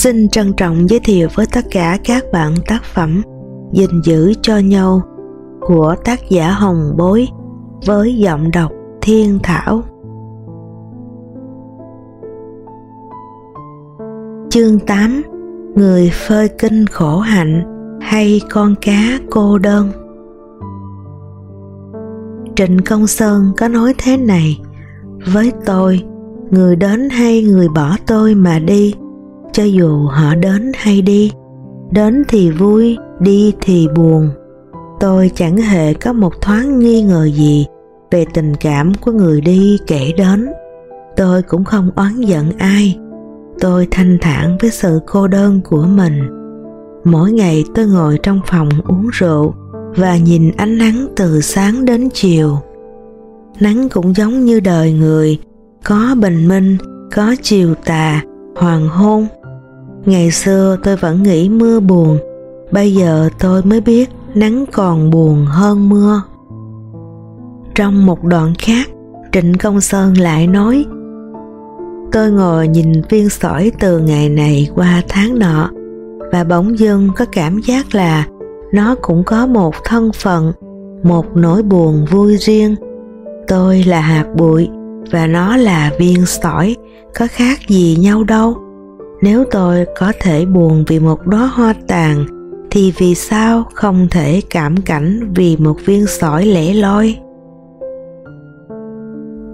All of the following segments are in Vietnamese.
xin trân trọng giới thiệu với tất cả các bạn tác phẩm gìn giữ cho nhau của tác giả Hồng Bối với giọng đọc Thiên Thảo. Chương 8 Người phơi kinh khổ hạnh hay con cá cô đơn Trịnh Công Sơn có nói thế này Với tôi, người đến hay người bỏ tôi mà đi cho dù họ đến hay đi. Đến thì vui, đi thì buồn. Tôi chẳng hề có một thoáng nghi ngờ gì về tình cảm của người đi kể đến. Tôi cũng không oán giận ai. Tôi thanh thản với sự cô đơn của mình. Mỗi ngày tôi ngồi trong phòng uống rượu và nhìn ánh nắng từ sáng đến chiều. Nắng cũng giống như đời người, có bình minh, có chiều tà, hoàng hôn. Ngày xưa tôi vẫn nghĩ mưa buồn, bây giờ tôi mới biết nắng còn buồn hơn mưa. Trong một đoạn khác, Trịnh Công Sơn lại nói Tôi ngồi nhìn viên sỏi từ ngày này qua tháng nọ và bỗng dưng có cảm giác là nó cũng có một thân phận, một nỗi buồn vui riêng. Tôi là hạt bụi và nó là viên sỏi, có khác gì nhau đâu nếu tôi có thể buồn vì một đóa hoa tàn, thì vì sao không thể cảm cảnh vì một viên sỏi lẻ loi?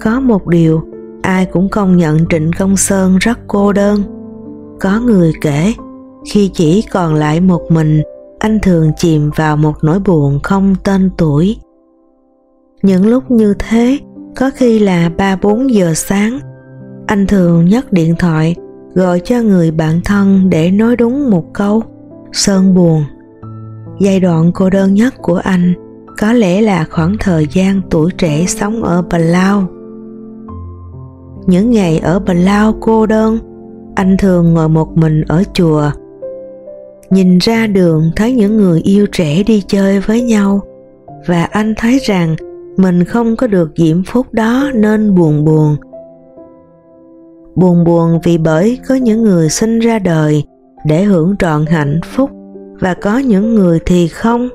Có một điều, ai cũng công nhận trịnh công sơn rất cô đơn. Có người kể, khi chỉ còn lại một mình, anh thường chìm vào một nỗi buồn không tên tuổi. Những lúc như thế, có khi là ba bốn giờ sáng, anh thường nhấc điện thoại gọi cho người bạn thân để nói đúng một câu sơn buồn giai đoạn cô đơn nhất của anh có lẽ là khoảng thời gian tuổi trẻ sống ở Palau. Những ngày ở Palau cô đơn, anh thường ngồi một mình ở chùa. Nhìn ra đường thấy những người yêu trẻ đi chơi với nhau và anh thấy rằng mình không có được diễm phúc đó nên buồn buồn buồn buồn vì bởi có những người sinh ra đời để hưởng trọn hạnh phúc và có những người thì không.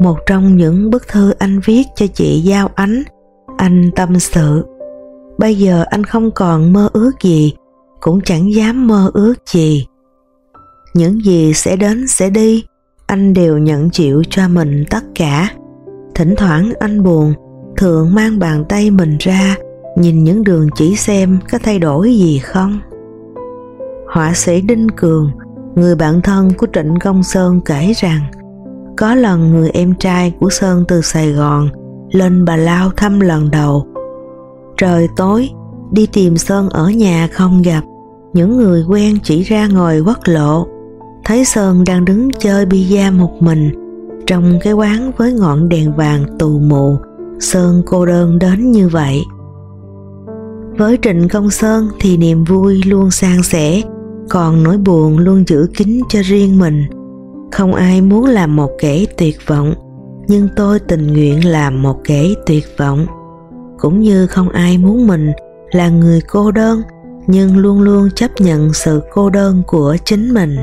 Một trong những bức thư anh viết cho chị Giao Ánh, anh tâm sự. Bây giờ anh không còn mơ ước gì, cũng chẳng dám mơ ước gì. Những gì sẽ đến sẽ đi, anh đều nhận chịu cho mình tất cả. Thỉnh thoảng anh buồn, thường mang bàn tay mình ra nhìn những đường chỉ xem có thay đổi gì không. Họa sĩ Đinh Cường, người bạn thân của Trịnh Công Sơn kể rằng có lần người em trai của Sơn từ Sài Gòn lên Bà Lao thăm lần đầu. Trời tối, đi tìm Sơn ở nhà không gặp, những người quen chỉ ra ngồi quất lộ. Thấy Sơn đang đứng chơi bia một mình, trong cái quán với ngọn đèn vàng tù mù, Sơn cô đơn đến như vậy. Với Trịnh Công Sơn thì niềm vui luôn san sẻ, còn nỗi buồn luôn giữ kín cho riêng mình. Không ai muốn làm một kẻ tuyệt vọng, nhưng tôi tình nguyện làm một kẻ tuyệt vọng. Cũng như không ai muốn mình là người cô đơn, nhưng luôn luôn chấp nhận sự cô đơn của chính mình.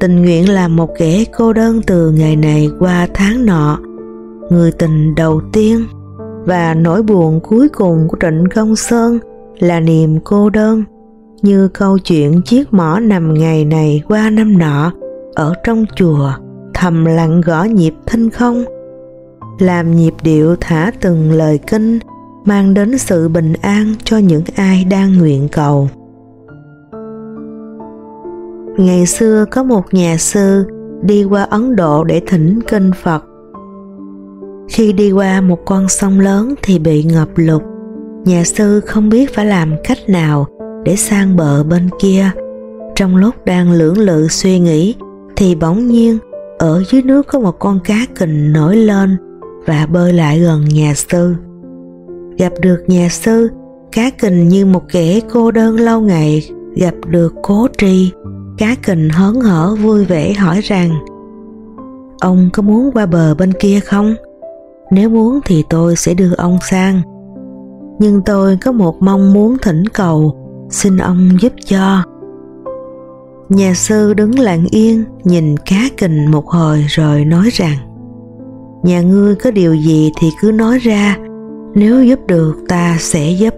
Tình nguyện làm một kẻ cô đơn từ ngày này qua tháng nọ, người tình đầu tiên và nỗi buồn cuối cùng của Trịnh Công Sơn là niềm cô đơn. Như câu chuyện chiếc mỏ nằm ngày này qua năm nọ ở trong chùa, thầm lặng gõ nhịp thinh không. Làm nhịp điệu thả từng lời kinh, mang đến sự bình an cho những ai đang nguyện cầu. Ngày xưa có một nhà sư đi qua ấn độ để thỉnh kinh phật khi đi qua một con sông lớn thì bị ngập lụt. Nhà sư không biết phải làm cách nào để sang bờ bên kia. Trong lúc đang lưỡng lự suy nghĩ thì bỗng nhiên ở dưới nước có một con cá kình nổi lên và bơi lại gần nhà sư. Gặp được nhà sư, cá kình như một kẻ cô đơn lâu ngày gặp được cố tri. Cá kình hớn hở vui vẻ hỏi rằng Ông có muốn qua bờ bên kia không? Nếu muốn thì tôi sẽ đưa ông sang. Nhưng tôi có một mong muốn thỉnh cầu, xin ông giúp cho. Nhà sư đứng lặng yên nhìn cá kình một hồi rồi nói rằng Nhà ngươi có điều gì thì cứ nói ra Nếu giúp được ta sẽ giúp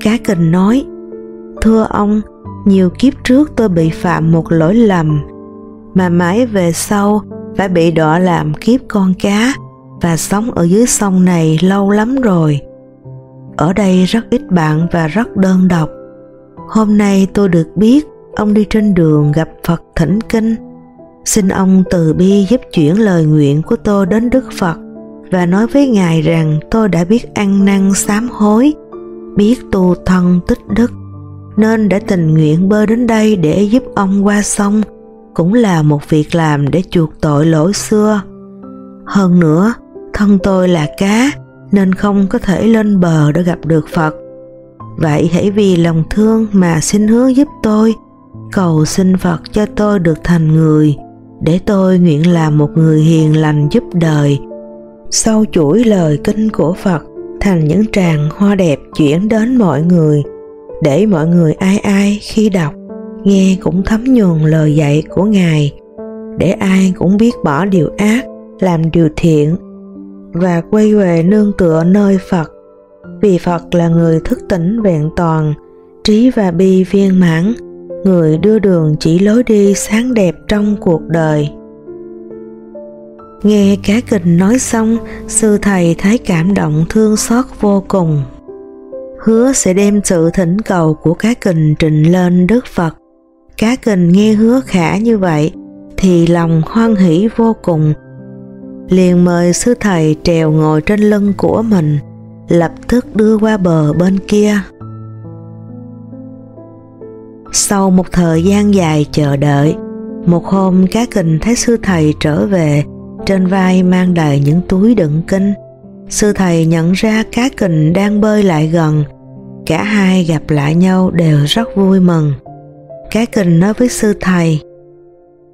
Cá kình nói Thưa ông, nhiều kiếp trước tôi bị phạm một lỗi lầm Mà mãi về sau phải bị đọa làm kiếp con cá và sống ở dưới sông này lâu lắm rồi Ở đây rất ít bạn và rất đơn độc Hôm nay tôi được biết ông đi trên đường gặp Phật thỉnh kinh. Xin ông từ bi giúp chuyển lời nguyện của tôi đến Đức Phật và nói với Ngài rằng tôi đã biết ăn năn sám hối, biết tu thân tích đức, nên đã tình nguyện bơi đến đây để giúp ông qua sông, cũng là một việc làm để chuộc tội lỗi xưa. Hơn nữa, thân tôi là cá, nên không có thể lên bờ để gặp được Phật. Vậy hãy vì lòng thương mà xin hứa giúp tôi, cầu xin Phật cho tôi được thành người, để tôi nguyện làm một người hiền lành giúp đời. Sau chuỗi lời kinh của Phật thành những tràng hoa đẹp chuyển đến mọi người, để mọi người ai ai khi đọc, nghe cũng thấm nhuần lời dạy của Ngài, để ai cũng biết bỏ điều ác, làm điều thiện và quay về nương tựa nơi Phật vì Phật là người thức tỉnh vẹn toàn, trí và bi viên mãn, người đưa đường chỉ lối đi sáng đẹp trong cuộc đời. Nghe cá kình nói xong, sư thầy thấy cảm động thương xót vô cùng. Hứa sẽ đem sự thỉnh cầu của cá kình trình lên Đức Phật. Cá kình nghe hứa khả như vậy, thì lòng hoan hỷ vô cùng. Liền mời sư thầy trèo ngồi trên lưng của mình, lập tức đưa qua bờ bên kia. Sau một thời gian dài chờ đợi, một hôm cá kình thấy sư thầy trở về, trên vai mang đầy những túi đựng kinh. Sư thầy nhận ra cá kình đang bơi lại gần, cả hai gặp lại nhau đều rất vui mừng. Cá kình nói với sư thầy,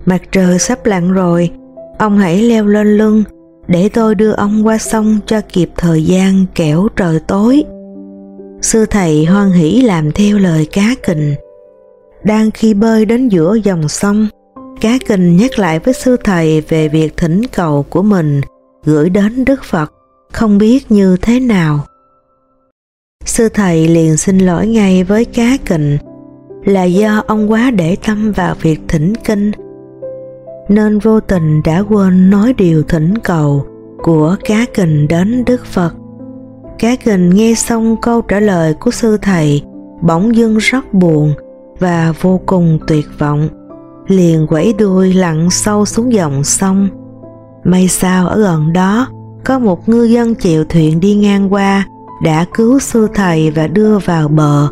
Mặt trời sắp lặn rồi, ông hãy leo lên lưng để tôi đưa ông qua sông cho kịp thời gian kẻo trời tối. Sư thầy hoan hỷ làm theo lời cá kình. Đang khi bơi đến giữa dòng sông, cá kình nhắc lại với sư thầy về việc thỉnh cầu của mình gửi đến Đức Phật, không biết như thế nào. Sư thầy liền xin lỗi ngay với cá kình là do ông quá để tâm vào việc thỉnh kinh nên vô tình đã quên nói điều thỉnh cầu của cá kình đến Đức Phật. Cá kình nghe xong câu trả lời của sư thầy bỗng dưng rất buồn và vô cùng tuyệt vọng. Liền quẩy đuôi lặn sâu xuống dòng sông. May sao ở gần đó, có một ngư dân chèo thuyền đi ngang qua đã cứu sư thầy và đưa vào bờ.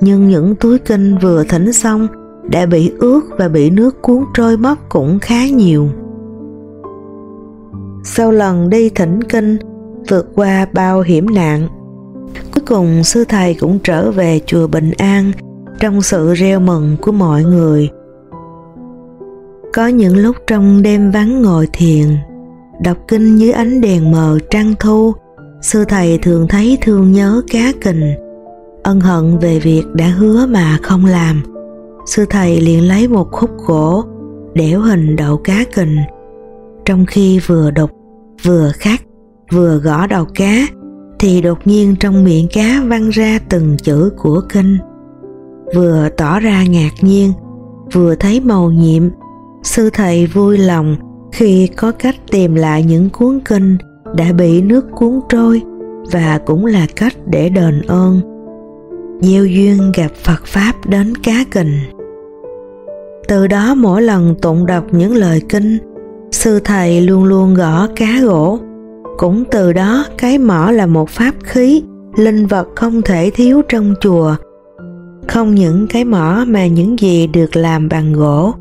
Nhưng những túi kinh vừa thỉnh xong đã bị ướt và bị nước cuốn trôi mất cũng khá nhiều. Sau lần đi thỉnh kinh, vượt qua bao hiểm nạn, cuối cùng sư thầy cũng trở về chùa Bình An trong sự reo mừng của mọi người. Có những lúc trong đêm vắng ngồi thiền, đọc kinh dưới ánh đèn mờ trăng thu, sư thầy thường thấy thương nhớ cá kình, ân hận về việc đã hứa mà không làm sư thầy liền lấy một khúc gỗ đẽo hình đậu cá kình. Trong khi vừa đục, vừa khắc vừa gõ đầu cá, thì đột nhiên trong miệng cá văng ra từng chữ của kinh. Vừa tỏ ra ngạc nhiên, vừa thấy màu nhiệm, sư thầy vui lòng khi có cách tìm lại những cuốn kinh đã bị nước cuốn trôi và cũng là cách để đền ơn gieo duyên gặp Phật Pháp đến cá kình. Từ đó mỗi lần tụng đọc những lời kinh, sư thầy luôn luôn gõ cá gỗ. Cũng từ đó cái mỏ là một pháp khí, linh vật không thể thiếu trong chùa. Không những cái mỏ mà những gì được làm bằng gỗ,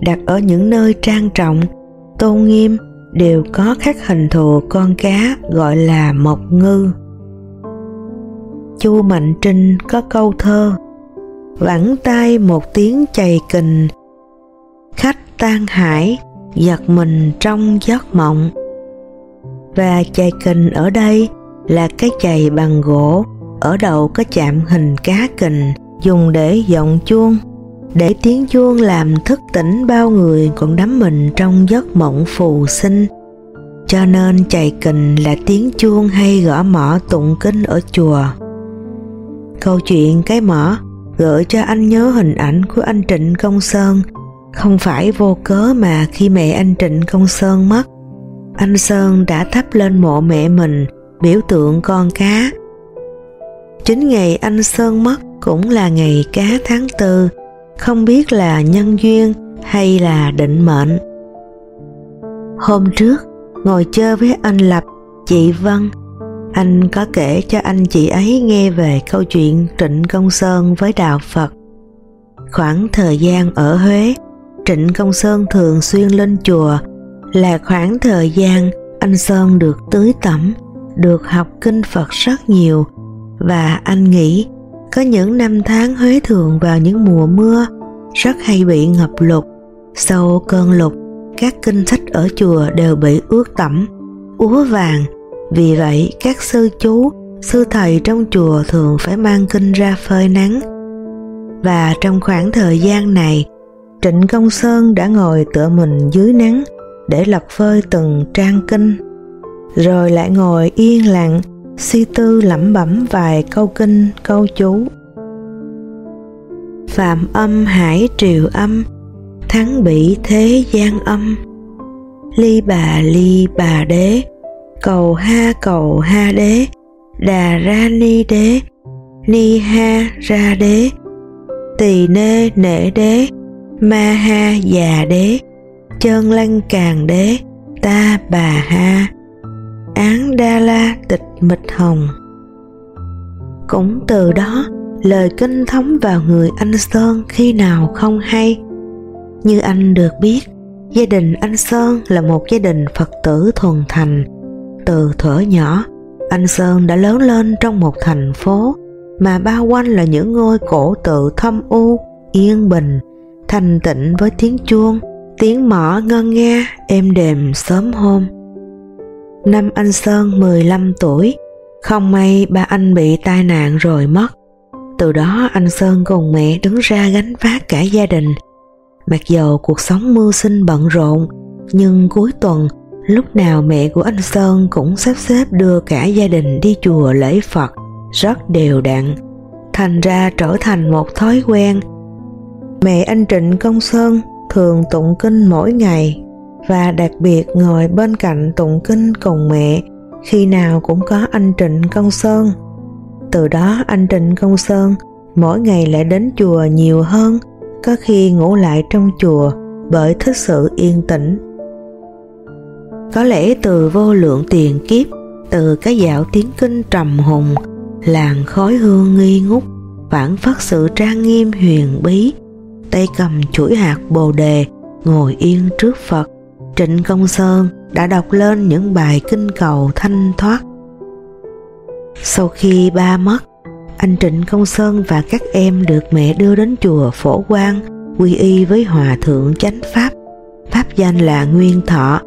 đặt ở những nơi trang trọng, tôn nghiêm đều có khắc hình thù con cá gọi là mộc ngư. Chu Mạnh Trinh có câu thơ Vẳng tay một tiếng chày kình, Khách tan hải, giật mình trong giấc mộng Và chày kình ở đây là cái chày bằng gỗ, Ở đầu có chạm hình cá kình dùng để giọng chuông, để tiếng chuông làm thức tỉnh bao người còn đắm mình trong giấc mộng phù sinh. Cho nên chày kình là tiếng chuông hay gõ mỏ tụng kinh ở chùa. Câu chuyện cái mỏ gợi cho anh nhớ hình ảnh của anh Trịnh Công Sơn. Không phải vô cớ mà khi mẹ anh Trịnh Công Sơn mất, anh Sơn đã thắp lên mộ mẹ mình, biểu tượng con cá. Chính ngày anh Sơn mất cũng là ngày cá tháng tư, không biết là nhân duyên hay là định mệnh. Hôm trước, ngồi chơi với anh Lập, chị Vân anh có kể cho anh chị ấy nghe về câu chuyện Trịnh Công Sơn với Đạo Phật. Khoảng thời gian ở Huế, Trịnh Công Sơn thường xuyên lên chùa là khoảng thời gian anh Sơn được tưới tẩm, được học kinh Phật rất nhiều và anh nghĩ có những năm tháng Huế thường vào những mùa mưa rất hay bị ngập lụt. Sau cơn lụt, các kinh sách ở chùa đều bị ướt tẩm, úa vàng vì vậy, các sư chú, sư thầy trong chùa thường phải mang kinh ra phơi nắng. Và trong khoảng thời gian này, Trịnh Công Sơn đã ngồi tựa mình dưới nắng để lật phơi từng trang kinh, rồi lại ngồi yên lặng, suy tư lẩm bẩm vài câu kinh, câu chú. Phạm âm hải triều âm, thắng bỉ thế gian âm, ly bà ly bà đế, cầu ha cầu ha đế, đà ra ni đế, ni ha ra đế, tỳ nê nể đế, ma ha già đế, chân lăng càng đế, ta bà ha. Án đa la tịch mịch hồng. Cũng từ đó, lời kinh thống vào người anh sơn khi nào không hay. Như anh được biết, gia đình anh sơn là một gia đình phật tử thuần thành từ thuở nhỏ, anh Sơn đã lớn lên trong một thành phố mà bao quanh là những ngôi cổ tự thâm u, yên bình, thanh tịnh với tiếng chuông, tiếng mỏ ngân nga, êm đềm sớm hôm. Năm anh Sơn 15 tuổi, không may ba anh bị tai nạn rồi mất. Từ đó anh Sơn cùng mẹ đứng ra gánh vác cả gia đình. Mặc dầu cuộc sống mưu sinh bận rộn, nhưng cuối tuần Lúc nào mẹ của anh Sơn cũng sắp xếp đưa cả gia đình đi chùa lễ Phật rất đều đặn, thành ra trở thành một thói quen. Mẹ anh Trịnh Công Sơn thường tụng kinh mỗi ngày và đặc biệt ngồi bên cạnh tụng kinh cùng mẹ khi nào cũng có anh Trịnh Công Sơn. Từ đó anh Trịnh Công Sơn mỗi ngày lại đến chùa nhiều hơn, có khi ngủ lại trong chùa bởi thích sự yên tĩnh có lẽ từ vô lượng tiền kiếp, từ cái dạo tiếng kinh trầm hùng, làng khói hương nghi ngút, phản phất sự trang nghiêm huyền bí, tay cầm chuỗi hạt bồ đề, ngồi yên trước Phật. Trịnh Công Sơn đã đọc lên những bài kinh cầu thanh thoát. Sau khi ba mất, anh Trịnh Công Sơn và các em được mẹ đưa đến chùa Phổ Quang quy y với Hòa Thượng Chánh Pháp, Pháp danh là Nguyên Thọ,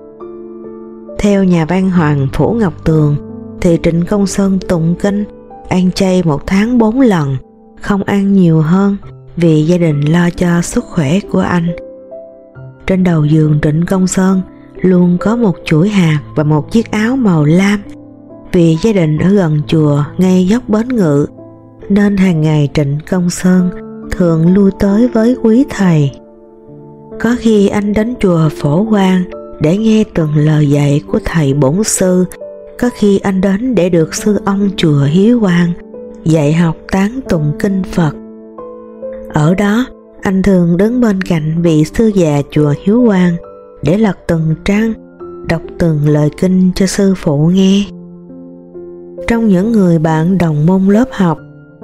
theo nhà văn hoàng Phủ Ngọc Tường thì Trịnh Công Sơn tụng kinh ăn chay một tháng bốn lần, không ăn nhiều hơn vì gia đình lo cho sức khỏe của anh. Trên đầu giường Trịnh Công Sơn luôn có một chuỗi hạt và một chiếc áo màu lam vì gia đình ở gần chùa ngay dốc bến ngự nên hàng ngày Trịnh Công Sơn thường lui tới với quý thầy. Có khi anh đến chùa Phổ Quang để nghe từng lời dạy của thầy bổn sư có khi anh đến để được sư ông chùa Hiếu Quang dạy học tán tụng kinh Phật. Ở đó, anh thường đứng bên cạnh vị sư già chùa Hiếu Quang để lật từng trang, đọc từng lời kinh cho sư phụ nghe. Trong những người bạn đồng môn lớp học,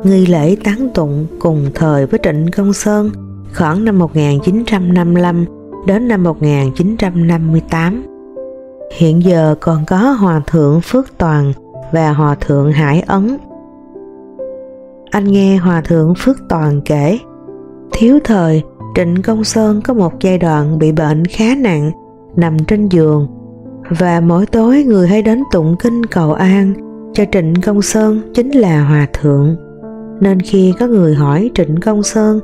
nghi lễ tán tụng cùng thời với Trịnh Công Sơn khoảng năm 1955 đến năm 1958. Hiện giờ còn có Hòa Thượng Phước Toàn và Hòa Thượng Hải Ấn. Anh nghe Hòa Thượng Phước Toàn kể, thiếu thời Trịnh Công Sơn có một giai đoạn bị bệnh khá nặng, nằm trên giường và mỗi tối người hay đến tụng kinh cầu an cho Trịnh Công Sơn chính là Hòa Thượng. Nên khi có người hỏi Trịnh Công Sơn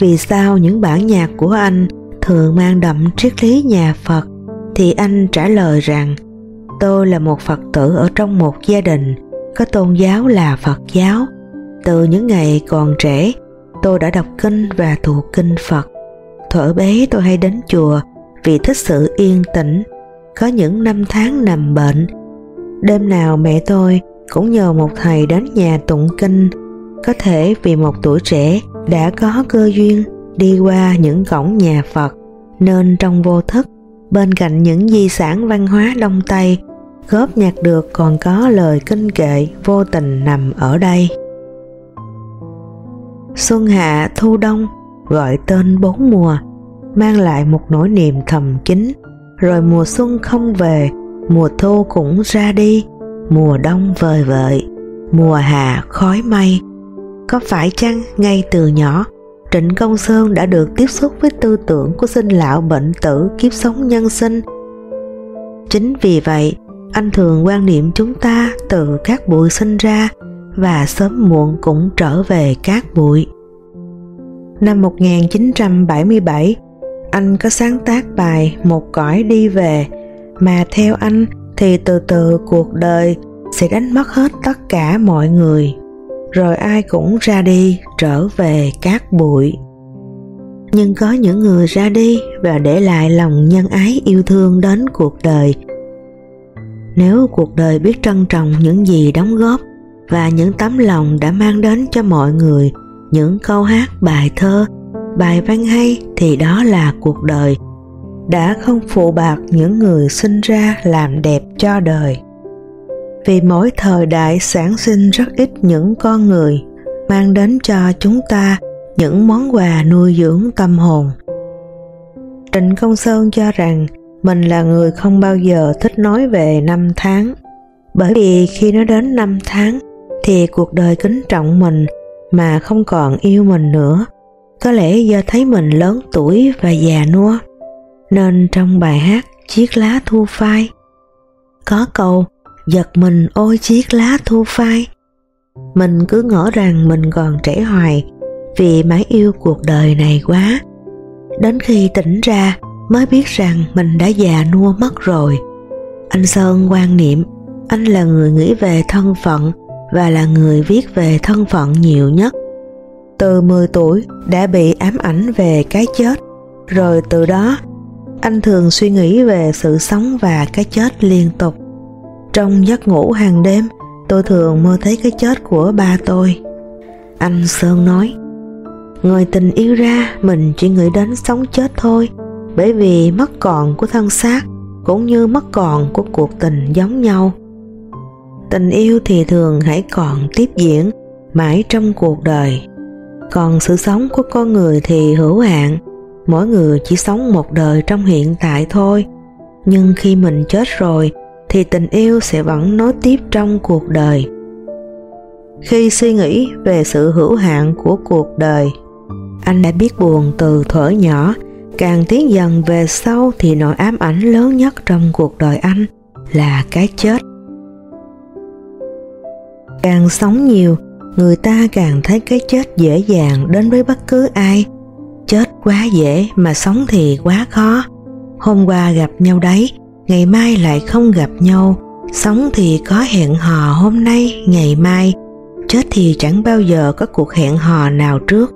vì sao những bản nhạc của anh thường mang đậm triết lý nhà Phật thì anh trả lời rằng tôi là một Phật tử ở trong một gia đình có tôn giáo là Phật giáo. Từ những ngày còn trẻ, tôi đã đọc kinh và tụng kinh Phật. Thuở bé tôi hay đến chùa vì thích sự yên tĩnh. Có những năm tháng nằm bệnh, đêm nào mẹ tôi cũng nhờ một thầy đến nhà tụng kinh. Có thể vì một tuổi trẻ đã có cơ duyên đi qua những cổng nhà Phật, nên trong vô thức, bên cạnh những di sản văn hóa Đông Tây góp nhặt được còn có lời kinh kệ vô tình nằm ở đây. Xuân hạ thu đông gọi tên bốn mùa mang lại một nỗi niềm thầm kín rồi mùa xuân không về mùa thu cũng ra đi mùa đông vời vợi mùa hạ khói mây có phải chăng ngay từ nhỏ Trịnh Công Sơn đã được tiếp xúc với tư tưởng của sinh lão bệnh tử kiếp sống nhân sinh. Chính vì vậy, anh thường quan niệm chúng ta từ các bụi sinh ra và sớm muộn cũng trở về các bụi. Năm 1977, anh có sáng tác bài Một cõi đi về mà theo anh thì từ từ cuộc đời sẽ đánh mất hết tất cả mọi người rồi ai cũng ra đi, trở về cát bụi. Nhưng có những người ra đi và để lại lòng nhân ái yêu thương đến cuộc đời. Nếu cuộc đời biết trân trọng những gì đóng góp và những tấm lòng đã mang đến cho mọi người, những câu hát, bài thơ, bài văn hay thì đó là cuộc đời. Đã không phụ bạc những người sinh ra làm đẹp cho đời vì mỗi thời đại sản sinh rất ít những con người, mang đến cho chúng ta những món quà nuôi dưỡng tâm hồn. Trịnh công sơn cho rằng mình là người không bao giờ thích nói về năm tháng, bởi vì khi nó đến năm tháng thì cuộc đời kính trọng mình mà không còn yêu mình nữa. Có lẽ do thấy mình lớn tuổi và già nua, nên trong bài hát chiếc lá thu phai có câu giật mình, ôi, chiếc lá thu phai. Mình cứ ngỡ rằng mình còn trẻ hoài vì mãi yêu cuộc đời này quá. Đến khi tỉnh ra, mới biết rằng mình đã già nua mất rồi. Anh sơn quan niệm, anh là người nghĩ về thân phận và là người viết về thân phận nhiều nhất. Từ 10 tuổi đã bị ám ảnh về cái chết, rồi từ đó anh thường suy nghĩ về sự sống và cái chết liên tục trong giấc ngủ hàng đêm, tôi thường mơ thấy cái chết của ba tôi. Anh Sơn nói, người tình yêu ra, mình chỉ nghĩ đến sống chết thôi, bởi vì mất còn của thân xác cũng như mất còn của cuộc tình giống nhau. Tình yêu thì thường hãy còn tiếp diễn mãi trong cuộc đời. Còn sự sống của con người thì hữu hạn, mỗi người chỉ sống một đời trong hiện tại thôi. Nhưng khi mình chết rồi thì tình yêu sẽ vẫn nối tiếp trong cuộc đời. Khi suy nghĩ về sự hữu hạn của cuộc đời, anh đã biết buồn từ thuở nhỏ, càng tiến dần về sau thì nỗi ám ảnh lớn nhất trong cuộc đời anh là cái chết. Càng sống nhiều, người ta càng thấy cái chết dễ dàng đến với bất cứ ai. Chết quá dễ mà sống thì quá khó. Hôm qua gặp nhau đấy ngày mai lại không gặp nhau. Sống thì có hẹn hò hôm nay, ngày mai. Chết thì chẳng bao giờ có cuộc hẹn hò nào trước.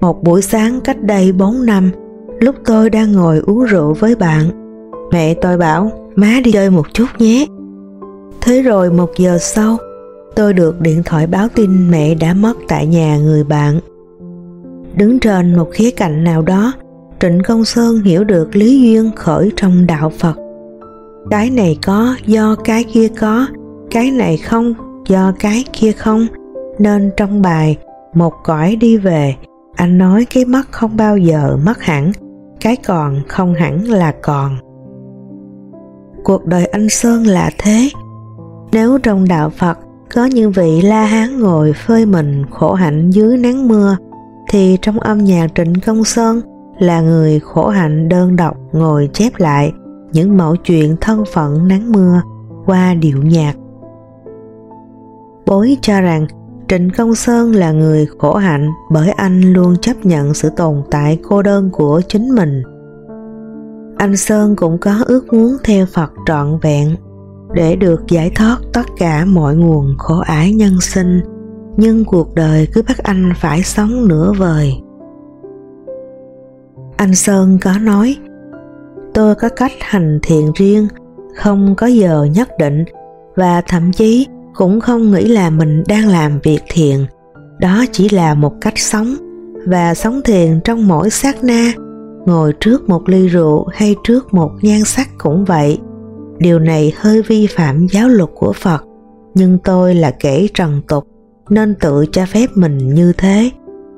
Một buổi sáng cách đây 4 năm, lúc tôi đang ngồi uống rượu với bạn, mẹ tôi bảo, má đi chơi một chút nhé. Thế rồi một giờ sau, tôi được điện thoại báo tin mẹ đã mất tại nhà người bạn. Đứng trên một khía cạnh nào đó Trịnh Công Sơn hiểu được lý duyên khởi trong đạo Phật. Cái này có do cái kia có, cái này không do cái kia không, nên trong bài Một cõi đi về, anh nói cái mất không bao giờ mất hẳn, cái còn không hẳn là còn. Cuộc đời anh Sơn là thế. Nếu trong đạo Phật có những vị La Hán ngồi phơi mình khổ hạnh dưới nắng mưa, thì trong âm nhạc Trịnh Công Sơn là người khổ hạnh đơn độc ngồi chép lại những mẫu chuyện thân phận nắng mưa qua điệu nhạc. Bối cho rằng Trịnh Công Sơn là người khổ hạnh bởi anh luôn chấp nhận sự tồn tại cô đơn của chính mình. Anh Sơn cũng có ước muốn theo Phật trọn vẹn để được giải thoát tất cả mọi nguồn khổ ải nhân sinh, nhưng cuộc đời cứ bắt anh phải sống nửa vời. Anh Sơn có nói, tôi có cách hành thiện riêng, không có giờ nhất định và thậm chí cũng không nghĩ là mình đang làm việc thiện. Đó chỉ là một cách sống và sống thiền trong mỗi sát na ngồi trước một ly rượu hay trước một nhan sắc cũng vậy. Điều này hơi vi phạm giáo luật của phật nhưng tôi là kẻ trần tục nên tự cho phép mình như thế.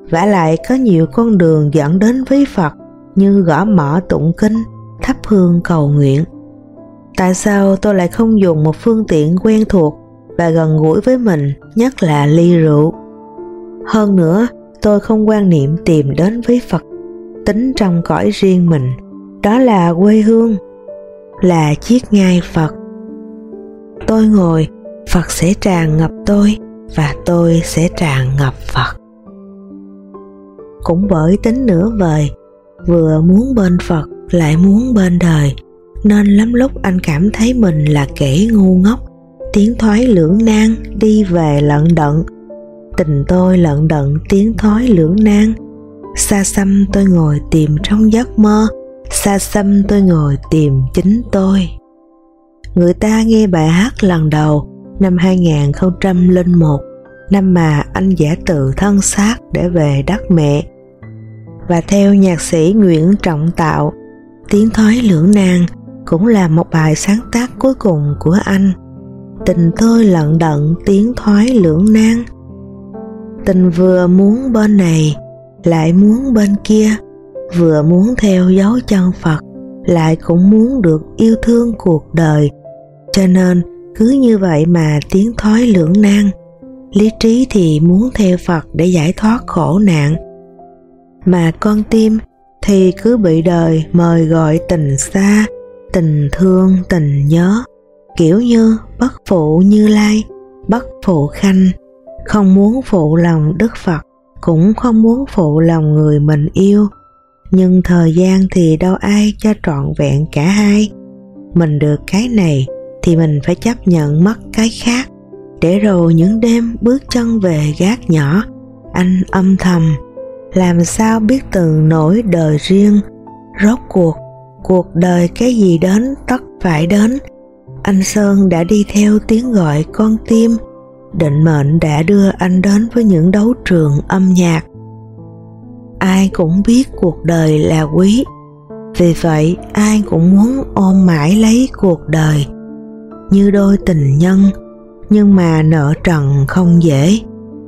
Vả lại có nhiều con đường dẫn đến với phật như gõ mỏ tụng kinh, thắp hương cầu nguyện. Tại sao tôi lại không dùng một phương tiện quen thuộc và gần gũi với mình, nhất là ly rượu? Hơn nữa, tôi không quan niệm tìm đến với phật, tính trong cõi riêng mình, đó là quê hương, là chiếc ngai phật. Tôi ngồi, phật sẽ tràn ngập tôi và tôi sẽ tràn ngập phật. Cũng bởi tính nửa vời vừa muốn bên phật, lại muốn bên đời. Nên lắm lúc anh cảm thấy mình là kẻ ngu ngốc. Tiếng thoái lưỡng nan, đi về lận đận. Tình tôi lận đận, tiếng thoái lưỡng nan. Xa xăm tôi ngồi tìm trong giấc mơ. Xa xăm tôi ngồi tìm chính tôi. Người ta nghe bài hát lần đầu, năm 2001 năm mà anh giả tự thân xác để về đất mẹ và theo nhạc sĩ Nguyễn Trọng Tạo, tiếng thói lưỡng nan cũng là một bài sáng tác cuối cùng của anh. Tình tôi lận đận tiếng thoái lưỡng nan. Tình vừa muốn bên này, lại muốn bên kia. Vừa muốn theo dấu chân phật, lại cũng muốn được yêu thương cuộc đời. Cho nên, cứ như vậy mà tiếng thoái lưỡng nan. Lý trí thì muốn theo phật để giải thoát khổ nạn mà con tim thì cứ bị đời mời gọi tình xa, tình thương, tình nhớ. Kiểu như bất phụ như lai, bất phụ khanh. Không muốn phụ lòng đức phật, cũng không muốn phụ lòng người mình yêu. Nhưng thời gian thì đâu ai cho trọn vẹn cả hai. Mình được cái này thì mình phải chấp nhận mất cái khác. Để rồi những đêm bước chân về gác nhỏ, anh âm thầm làm sao biết từng nỗi đời riêng? Rốt cuộc cuộc đời cái gì đến, tất phải đến. Anh sơn đã đi theo tiếng gọi con tim. Định mệnh đã đưa anh đến với những đấu trường âm nhạc. Ai cũng biết cuộc đời là quý. Vì vậy, ai cũng muốn ôm mãi lấy cuộc đời. Như đôi tình nhân, nhưng mà nợ trần không dễ,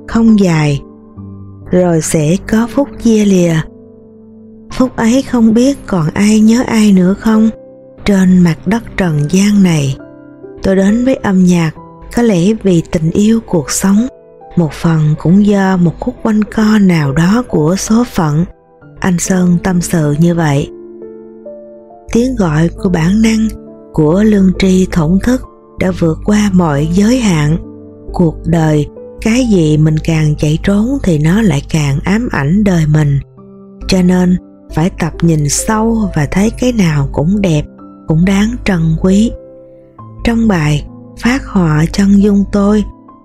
không dài rồi sẽ có phút chia lìa. Phút ấy không biết còn ai nhớ ai nữa không trên mặt đất trần gian này. Tôi đến với âm nhạc, có lẽ vì tình yêu cuộc sống, một phần cũng do một khúc quanh co nào đó của số phận. Anh sơn tâm sự như vậy. Tiếng gọi của bản năng của lương tri thổn thức đã vượt qua mọi giới hạn. Cuộc đời cái gì mình càng chạy trốn thì nó lại càng ám ảnh đời mình. Cho nên, phải tập nhìn sâu và thấy cái nào cũng đẹp, cũng đáng trân quý. Trong bài phát họa chân dung tôi,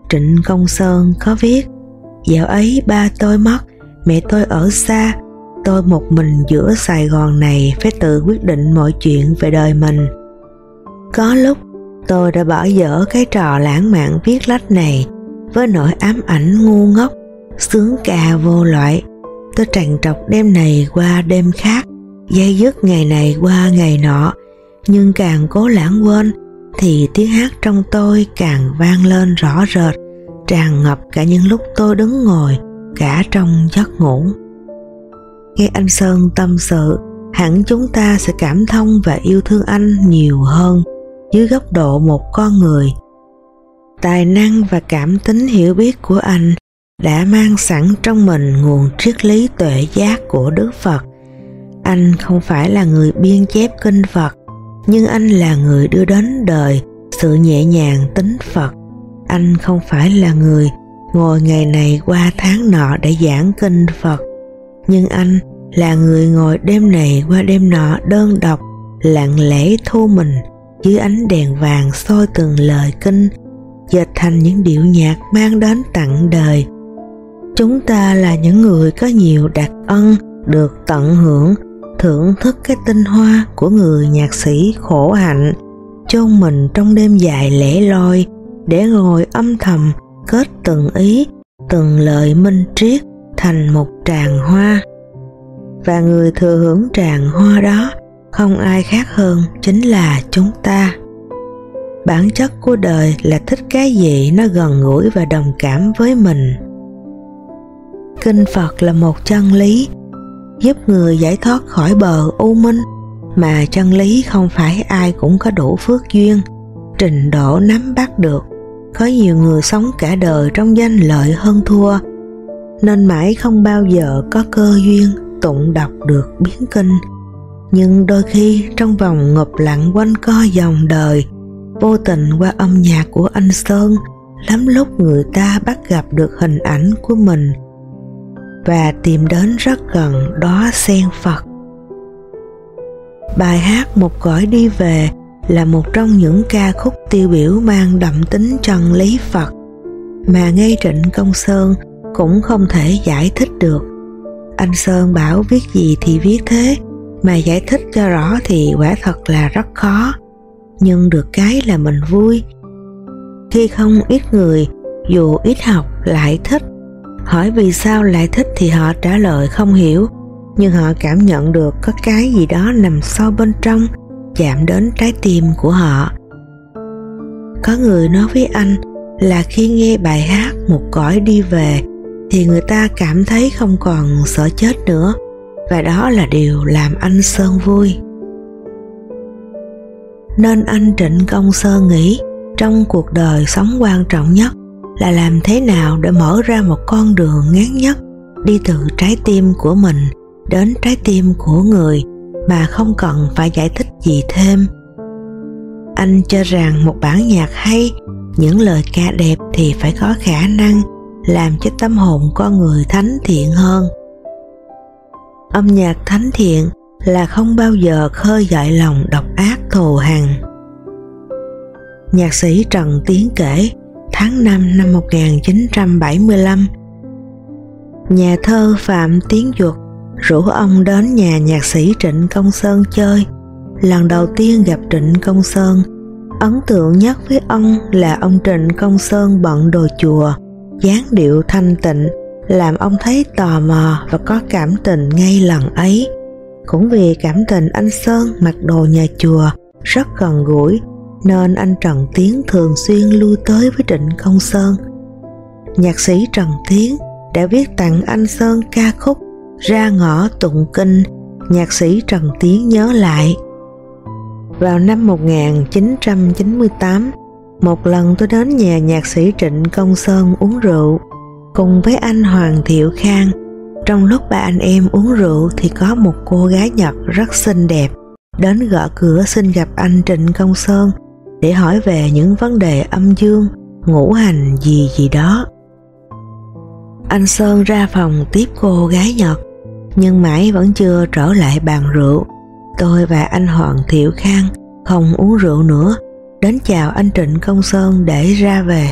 trịnh công sơn có viết, dạo ấy ba tôi mất, mẹ tôi ở xa, tôi một mình giữa sài gòn này phải tự quyết định mọi chuyện về đời mình. Có lúc tôi đã bỏ dở cái trò lãng mạn viết lách này với nỗi ám ảnh ngu ngốc, sướng ca vô loại, tôi tràn trọc đêm này qua đêm khác, dây dứt ngày này qua ngày nọ. Nhưng càng cố lãng quên, thì tiếng hát trong tôi càng vang lên rõ rệt, tràn ngập cả những lúc tôi đứng ngồi, cả trong giấc ngủ. Nghe anh sơn tâm sự, hẳn chúng ta sẽ cảm thông và yêu thương anh nhiều hơn. Dưới góc độ một con người tài năng và cảm tính hiểu biết của anh đã mang sẵn trong mình nguồn triết lý tuệ giác của đức phật anh không phải là người biên chép kinh phật nhưng anh là người đưa đến đời sự nhẹ nhàng tính phật anh không phải là người ngồi ngày này qua tháng nọ để giảng kinh Phật. Nhưng anh là người ngồi đêm này qua đêm nọ đơn độc, lặng lẽ thu mình dưới ánh đèn vàng soi từng lời kinh, dệt thành những điệu nhạc mang đến tặng đời. Chúng ta là những người có nhiều đặc ân được tận hưởng, thưởng thức cái tinh hoa của người nhạc sĩ khổ hạnh, chôn mình trong đêm dài lẻ loi để ngồi âm thầm kết từng ý, từng lời minh triết thành một tràng hoa. Và người thừa hưởng tràng hoa đó không ai khác hơn chính là chúng ta. Bản chất của đời là thích cái gì nó gần gũi và đồng cảm với mình. Kinh Phật là một chân lý, giúp người giải thoát khỏi bờ u minh, mà chân lý không phải ai cũng có đủ phước duyên, trình độ nắm bắt được có nhiều người sống cả đời trong danh lợi hơn thua, nên mãi không bao giờ có cơ duyên tụng đọc được biến kinh nhưng đôi khi trong vòng ngập lặng quanh co dòng đời vô tình qua âm nhạc của anh sơn lắm lúc người ta bắt gặp được hình ảnh của mình và tìm đến rất gần đó sen phật bài hát một cõi đi về là một trong những ca khúc tiêu biểu mang đậm tính chân lý Phật mà ngay Trịnh Công Sơn cũng không thể giải thích được. Anh Sơn bảo viết gì thì viết thế, mà giải thích cho rõ thì quả thật là rất khó. Nhưng được cái là mình vui. Khi không ít người, dù ít học lại thích. Hỏi vì sao lại thích thì họ trả lời không hiểu, nhưng họ cảm nhận được có cái gì đó nằm sâu bên trong chạm đến trái tim của họ có người nói với anh là khi nghe bài hát một cõi đi về thì người ta cảm thấy không còn sợ chết nữa và đó là điều làm anh sơn vui nên anh trịnh công sơn nghĩ trong cuộc đời sống quan trọng nhất là làm thế nào để mở ra một con đường ngắn nhất đi từ trái tim của mình đến trái tim của người mà không cần phải giải thích gì thêm. Anh cho rằng một bản nhạc hay, những lời ca đẹp thì phải có khả năng làm cho tâm hồn con người thánh thiện hơn. Âm nhạc thánh thiện là không bao giờ khơi dậy lòng độc ác thù hằn nhạc sĩ Trần Tiến kể tháng 5 năm 1975 nhà thơ Phạm Tiến Duật rủ ông đến nhà nhạc sĩ Trịnh Công Sơn chơi. Lần đầu tiên gặp Trịnh Công Sơn, ấn tượng nhất với ông là ông Trịnh Công Sơn bận đồ chùa, dáng điệu thanh tịnh, làm ông thấy tò mò và có cảm tình ngay lần ấy. Cũng vì cảm tình anh Sơn mặc đồ nhà chùa rất gần gũi, nên anh Trần Tiến thường xuyên lưu tới với Trịnh Công Sơn. Nhạc sĩ Trần Tiến đã viết tặng anh Sơn ca khúc ra ngõ tụng kinh, nhạc sĩ Trần Tiến nhớ lại. Vào năm 1998, một lần tôi đến nhà nhạc sĩ Trịnh Công Sơn uống rượu, cùng với anh Hoàng Thiệu Khang. Trong lúc ba anh em uống rượu thì có một cô gái Nhật rất xinh đẹp đến gõ cửa xin gặp anh Trịnh Công Sơn để hỏi về những vấn đề âm dương, ngũ hành gì gì đó. Anh Sơn ra phòng tiếp cô gái Nhật nhưng mãi vẫn chưa trở lại bàn rượu. Tôi và anh Hoàng Thiệu Khang không uống rượu nữa, đến chào anh Trịnh Công Sơn để ra về.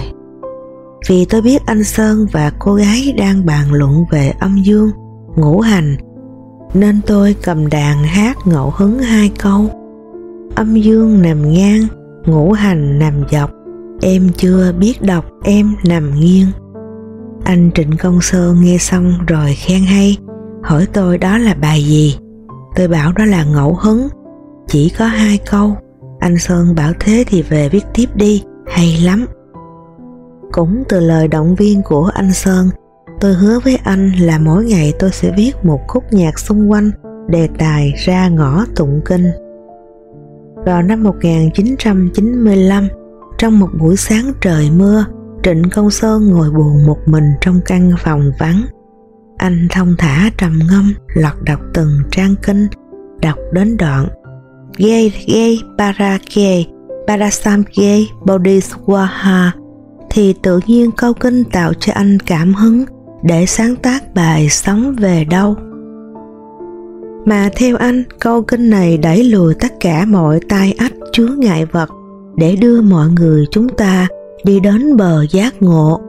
Vì tôi biết anh Sơn và cô gái đang bàn luận về âm dương, ngũ hành, nên tôi cầm đàn hát ngẫu hứng hai câu. Âm dương nằm ngang, ngũ hành nằm dọc, em chưa biết đọc em nằm nghiêng. Anh Trịnh Công Sơn nghe xong rồi khen hay, hỏi tôi đó là bài gì tôi bảo đó là ngẫu hứng chỉ có hai câu anh sơn bảo thế thì về viết tiếp đi hay lắm cũng từ lời động viên của anh sơn. Tôi hứa với anh là mỗi ngày tôi sẽ viết một khúc nhạc xung quanh đề tài ra ngõ tụng kinh. Vào năm 1995 trong một buổi sáng trời mưa Trịnh Công Sơn ngồi buồn một mình trong căn phòng vắng. Anh thông thả trầm ngâm lật đọc từng trang kinh, đọc đến đoạn. Gay Gay Para Ge Parasam Bodhiswaha thì tự nhiên câu kinh tạo cho anh cảm hứng để sáng tác bài sống về đâu. Mà theo anh, câu kinh này đẩy lùi tất cả mọi tai ách chứa ngại vật để đưa mọi người chúng ta đi đến bờ giác ngộ.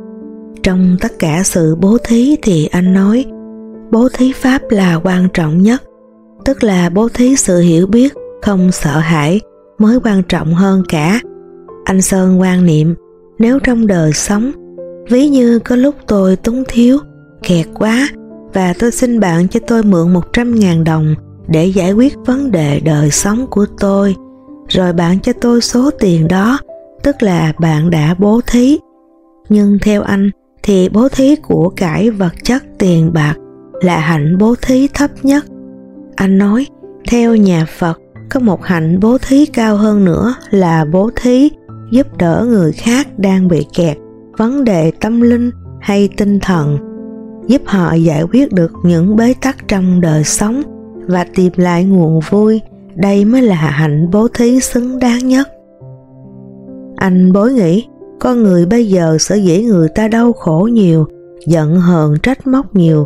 Trong tất cả sự bố thí thì anh nói, bố thí pháp là quan trọng nhất, tức là bố thí sự hiểu biết, không sợ hãi mới quan trọng hơn cả. Anh Sơn quan niệm, nếu trong đời sống, ví như có lúc tôi túng thiếu, kẹt quá và tôi xin bạn cho tôi mượn 100.000 đồng để giải quyết vấn đề đời sống của tôi, rồi bạn cho tôi số tiền đó, tức là bạn đã bố thí. Nhưng theo anh thì bố thí của cải vật chất tiền bạc là hạnh bố thí thấp nhất. Anh nói, theo nhà Phật, có một hạnh bố thí cao hơn nữa là bố thí giúp đỡ người khác đang bị kẹt, vấn đề tâm linh hay tinh thần, giúp họ giải quyết được những bế tắc trong đời sống và tìm lại nguồn vui. Đây mới là hạnh bố thí xứng đáng nhất. Anh bối nghĩ, con người bây giờ sở dĩ người ta đau khổ nhiều, giận hờn trách móc nhiều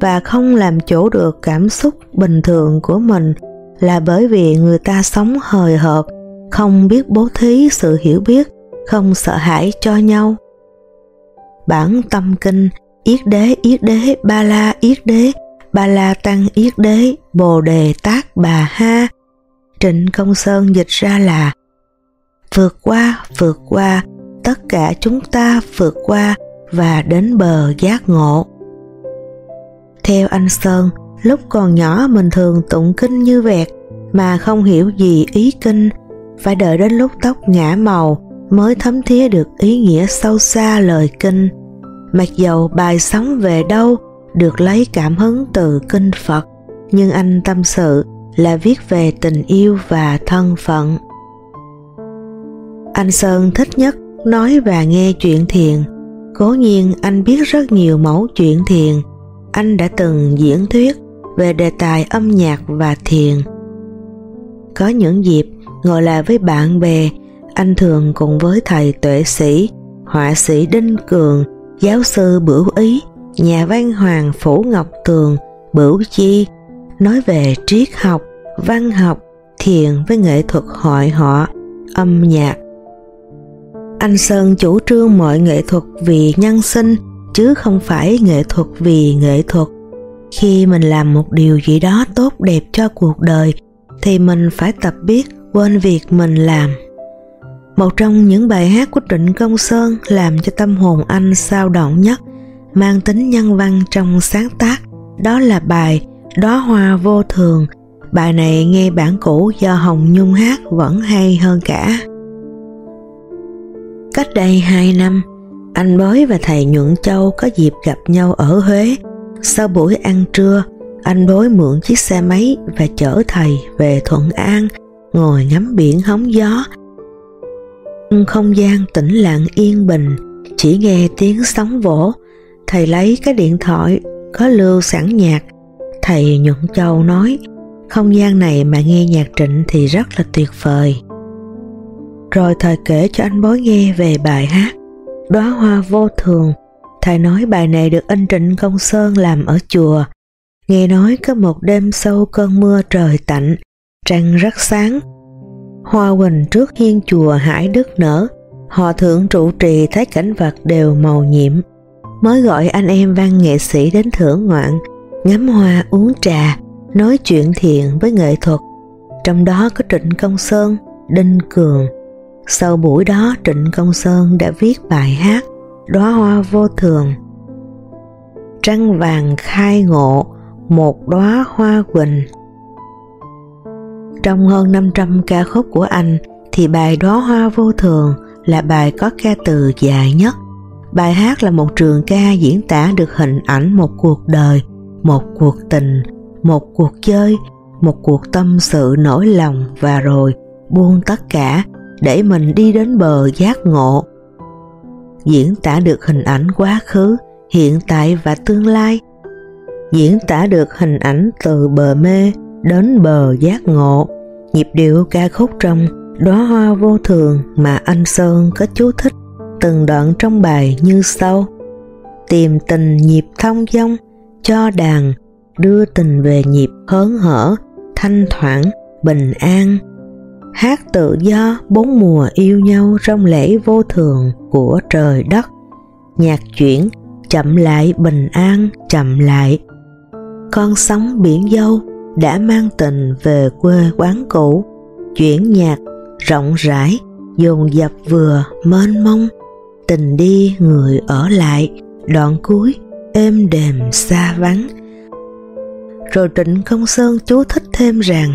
và không làm chủ được cảm xúc bình thường của mình là bởi vì người ta sống hời hợt không biết bố thí, sự hiểu biết, không sợ hãi cho nhau. Bản tâm kinh, yết đế yết đế, ba la, yết đế, ba la tăng, yết đế, bồ đề tác bà ha. Trịnh công sơn dịch ra là, vượt qua vượt qua, tất cả chúng ta vượt qua và đến bờ giác ngộ. Theo anh sơn, lúc còn nhỏ mình thường tụng kinh như vẹt, mà không hiểu gì ý kinh phải đợi đến lúc tóc ngã màu mới thấm thía được ý nghĩa sâu xa lời kinh. Mặc dầu bài sống về đâu được lấy cảm hứng từ kinh phật, nhưng anh tâm sự là viết về tình yêu và thân phận. Anh sơn thích nhất nói và nghe chuyện thiền. Cố nhiên anh biết rất nhiều mẫu chuyện thiền. Anh đã từng diễn thuyết về đề tài âm nhạc và thiền. Có những dịp ngồi lại với bạn bè, anh thường cùng với thầy tuệ sĩ, họa sĩ Đinh Cường, giáo sư Bửu Ý, nhà văn hoàng Phủ Ngọc Tường, Bửu Chi, nói về triết học, văn học, thiền với nghệ thuật hội họ, âm nhạc. Anh Sơn chủ trương mọi nghệ thuật vì nhân sinh chứ không phải nghệ thuật vì nghệ thuật. Khi mình làm một điều gì đó tốt đẹp cho cuộc đời thì mình phải tập biết quên việc mình làm. Một trong những bài hát của Trịnh Công Sơn làm cho tâm hồn anh sao động nhất, mang tính nhân văn trong sáng tác, đó là bài Đó hoa vô thường. Bài này nghe bản cũ do Hồng Nhung hát vẫn hay hơn cả. Cách đây 2 năm, anh Bối và thầy Nhuận Châu có dịp gặp nhau ở Huế. Sau buổi ăn trưa, anh Bối mượn chiếc xe máy và chở thầy về Thuận An ngồi ngắm biển hóng gió. Không gian tĩnh lặng yên bình, chỉ nghe tiếng sóng vỗ. Thầy lấy cái điện thoại có lưu sẵn nhạc. Thầy Nhuận Châu nói, không gian này mà nghe nhạc trịnh thì rất là tuyệt vời. Rồi thầy kể cho anh bối nghe về bài hát Đóa hoa vô thường. Thầy nói bài này được anh Trịnh Công Sơn làm ở chùa. Nghe nói có một đêm sâu cơn mưa trời tạnh, trăng rất sáng. Hoa huỳnh trước hiên chùa Hải Đức nở, họ thượng trụ trì thấy cảnh vật đều màu nhiệm. Mới gọi anh em văn nghệ sĩ đến thưởng ngoạn, ngắm hoa uống trà, nói chuyện thiện với nghệ thuật. Trong đó có Trịnh Công Sơn, Đinh Cường. Sau buổi đó Trịnh Công Sơn đã viết bài hát Đóa hoa vô thường. Trăng vàng khai ngộ, một đóa hoa quỳnh trong hơn 500 ca khúc của anh thì bài Đóa hoa vô thường là bài có ca từ dài nhất. Bài hát là một trường ca diễn tả được hình ảnh một cuộc đời, một cuộc tình, một cuộc chơi, một cuộc tâm sự nỗi lòng và rồi buông tất cả để mình đi đến bờ giác ngộ. Diễn tả được hình ảnh quá khứ, hiện tại và tương lai. Diễn tả được hình ảnh từ bờ mê đến bờ giác ngộ. Nhịp điệu ca khúc trong đóa hoa vô thường mà anh Sơn có chú thích từng đoạn trong bài như sau. Tìm tình nhịp thông dong, cho đàn đưa tình về nhịp hớn hở, thanh thoảng, bình an. Hát tự do, bốn mùa yêu nhau trong lễ vô thường của trời đất. Nhạc chuyển, chậm lại bình an, chậm lại. Con sóng biển dâu đã mang tình về quê quán cũ, chuyển nhạc rộng rãi, dồn dập vừa mênh mông. Tình đi, người ở lại, đoạn cuối, êm đềm xa vắng. Rồi trịnh công sơn chú thích thêm rằng,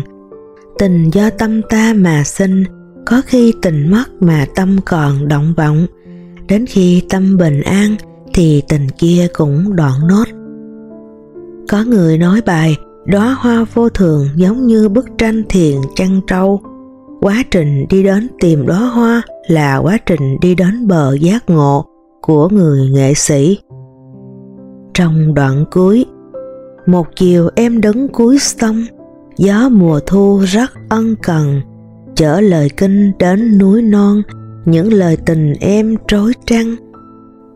tình do tâm ta mà sinh, có khi tình mất mà tâm còn động vọng. Đến khi tâm bình an, thì tình kia cũng đoạn nốt. Có người nói bài đóa hoa vô thường giống như bức tranh thiền chăn trâu. Quá trình đi đến tìm đóa hoa là quá trình đi đến bờ giác ngộ của người nghệ sĩ. Trong đoạn cuối, một chiều em đứng cuối sông, gió mùa thu rất ân cần, chở lời kinh đến núi non, những lời tình em trối trăng.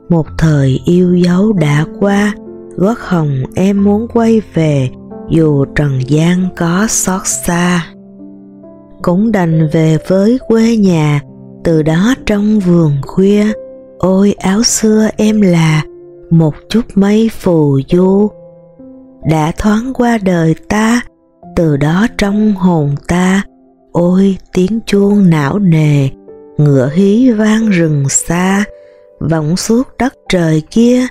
Một thời yêu dấu đã qua, gót hồng em muốn quay về dù trần gian có xót xa, cũng đành về với quê nhà. Từ đó trong vườn khuya, ôi áo xưa em là một chút mây phù du. Đã thoáng qua đời ta, từ đó trong hồn ta, ôi tiếng chuông não nề, ngựa hí vang rừng xa, vọng suốt đất trời kia.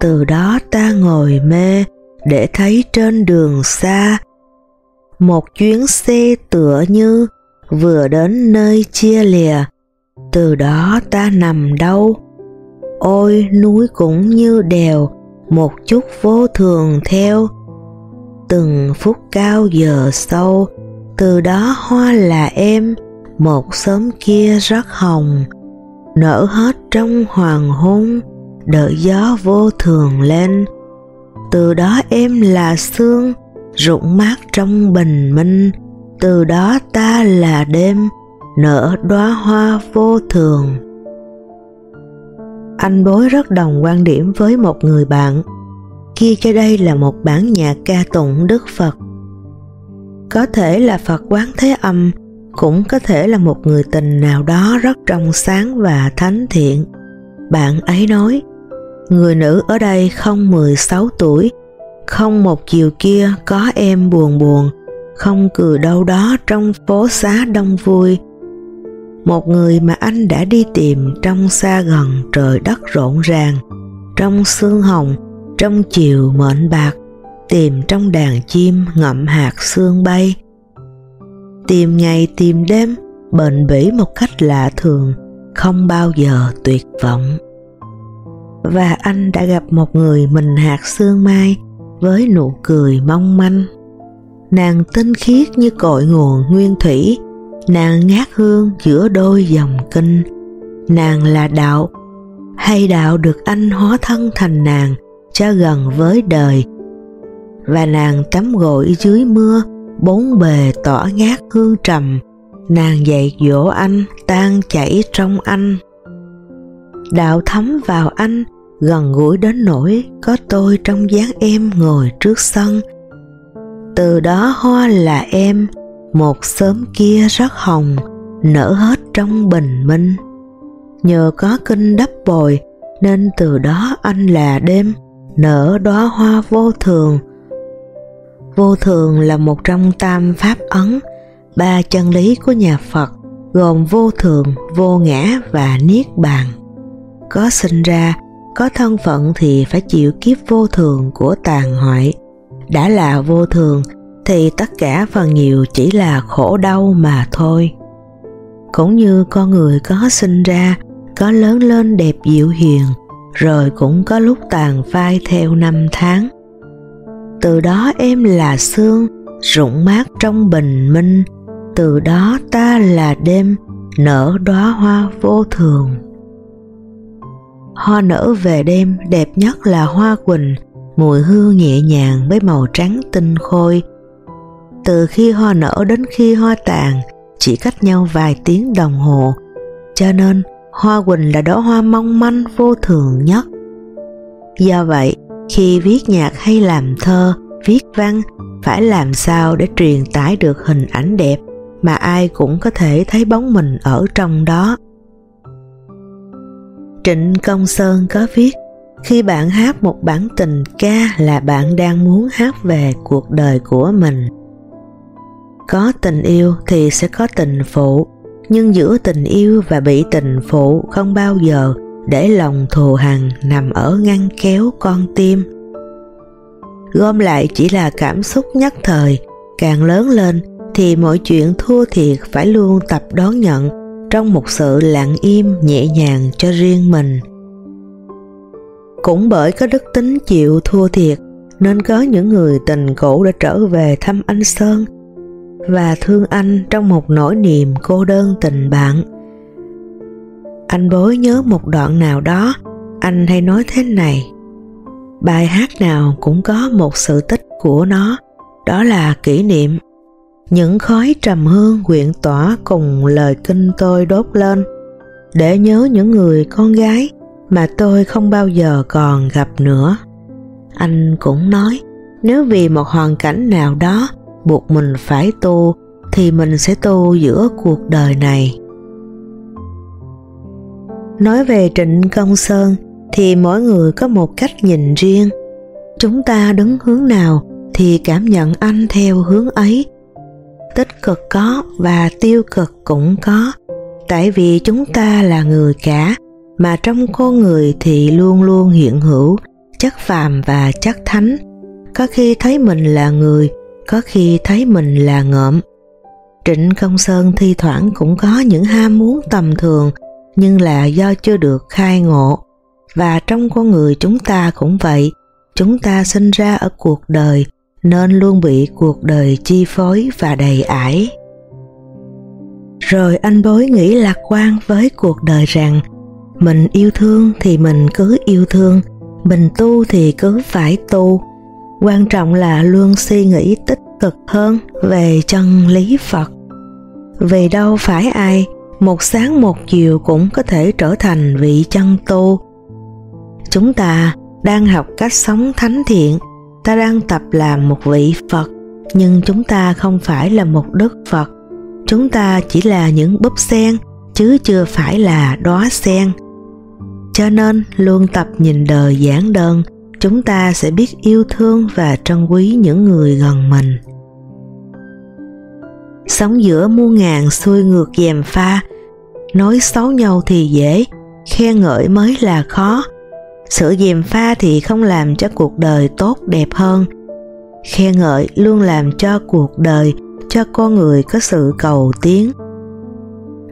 Từ đó ta ngồi mê để thấy trên đường xa, một chuyến xe tựa như vừa đến nơi chia lìa. Từ đó ta nằm đâu ôi núi cũng như đèo, một chút vô thường theo. Từng phút cao giờ sâu từ đó hoa là em, một sớm kia rất hồng, nở hết trong hoàng hôn, đợi gió vô thường lên từ đó em là sương rụng mát trong bình minh từ đó ta là đêm nở đóa hoa vô thường anh bối rất đồng quan điểm với một người bạn kia cho đây là một bản nhạc ca tụng Đức Phật. Có thể là Phật Quán Thế Âm, cũng có thể là một người tình nào đó rất trong sáng và thánh thiện. Bạn ấy nói, người nữ ở đây không 16 tuổi, không một chiều kia có em buồn buồn, không cười đâu đó trong phố xá đông vui. Một người mà anh đã đi tìm trong xa gần trời đất rộn ràng, trong sương hồng, trong chiều mệnh bạc tìm trong đàn chim ngậm hạt sương bay tìm ngày tìm đêm bền bỉ một cách lạ thường không bao giờ tuyệt vọng và anh đã gặp một người mình hạt sương mai với nụ cười mong manh. Nàng tinh khiết như cội nguồn nguyên thủy, nàng ngát hương giữa đôi dòng kinh. Nàng là đạo, hay đạo được anh hóa thân thành nàng cho gần với đời. Và nàng tắm gội dưới mưa, bốn bề tỏa ngát hương trầm. Nàng dạy dỗ anh, tan chảy trong anh đạo thấm vào anh, gần gũi đến nỗi có tôi trong dáng em ngồi trước sân. Từ đó hoa là em, một sớm kia rất hồng, nở hết trong bình minh. Nhờ có kinh đắp bồi, nên từ đó anh là đêm, nở đóa hoa vô thường. Vô thường là một trong tam pháp ấn, ba chân lý của nhà phật, gồm vô thường, vô ngã và niết bàn có sinh ra có thân phận thì phải chịu kiếp vô thường của tàn hoại đã là vô thường thì tất cả phần nhiều chỉ là khổ đau mà thôi cũng như con người có sinh ra có lớn lên đẹp dịu hiền rồi cũng có lúc tàn phai theo năm tháng. Từ đó em là sương, rụng mát trong bình minh, từ đó ta là đêm, nở đóa hoa vô thường. Hoa nở về đêm đẹp nhất là hoa quỳnh, mùi hương nhẹ nhàng với màu trắng tinh khôi. Từ khi hoa nở đến khi hoa tàn, chỉ cách nhau vài tiếng đồng hồ, cho nên hoa quỳnh là đóa hoa mong manh vô thường nhất. Do vậy, khi viết nhạc hay làm thơ, viết văn, phải làm sao để truyền tải được hình ảnh đẹp mà ai cũng có thể thấy bóng mình ở trong đó. Trịnh Công Sơn có viết khi bạn hát một bản tình ca là bạn đang muốn hát về cuộc đời của mình. Có tình yêu thì sẽ có tình phụ, nhưng giữa tình yêu và bị tình phụ không bao giờ để lòng thù hằn nằm ở ngăn kéo con tim. Gom lại chỉ là cảm xúc nhất thời, càng lớn lên thì mọi chuyện thua thiệt phải luôn tập đón nhận trong một sự lặng im nhẹ nhàng cho riêng mình. Cũng bởi có đức tính chịu thua thiệt nên có những người tình cũ đã trở về thăm anh Sơn và thương anh trong một nỗi niềm cô đơn tình bạn. Anh bối nhớ một đoạn nào đó, anh hay nói thế này. Bài hát nào cũng có một sự tích của nó, đó là kỷ niệm. Những khói trầm hương quyện tỏa cùng lời kinh tôi đốt lên, để nhớ những người con gái mà tôi không bao giờ còn gặp nữa. Anh cũng nói, nếu vì một hoàn cảnh nào đó buộc mình phải tu thì mình sẽ tu giữa cuộc đời này. Nói về Trịnh Công Sơn thì mỗi người có một cách nhìn riêng. Chúng ta đứng hướng nào thì cảm nhận anh theo hướng ấy. Tích cực có và tiêu cực cũng có, tại vì chúng ta là người cả mà trong con người thì luôn luôn hiện hữu chất phàm và chất thánh. Có khi thấy mình là người có khi thấy mình là ngợm. Trịnh công sơn thi thoảng cũng có những ham muốn tầm thường nhưng là do chưa được khai ngộ. Và trong con người chúng ta cũng vậy chúng ta sinh ra ở cuộc đời nên luôn bị cuộc đời chi phối và đầy ải. Rồi anh bối nghĩ lạc quan với cuộc đời rằng, mình yêu thương thì mình cứ yêu thương, mình tu thì cứ phải tu. Quan trọng là luôn suy nghĩ tích cực hơn về chân lý phật. Vì đâu phải ai, một sáng một chiều cũng có thể trở thành vị chân tu. Chúng ta đang học cách sống thánh thiện ta đang tập làm một vị phật, nhưng chúng ta không phải là một đức phật. Chúng ta chỉ là những búp sen, chứ chưa phải là đóa sen. Cho nên, luôn tập nhìn đời giản đơn, chúng ta sẽ biết yêu thương và trân quý những người gần mình. Sống giữa muôn ngàn xuôi ngược dèm pha, nói xấu nhau thì dễ, khen ngợi mới là khó sự dèm pha thì không làm cho cuộc đời tốt đẹp hơn. Khen ngợi luôn làm cho cuộc đời, cho con người có sự cầu tiến.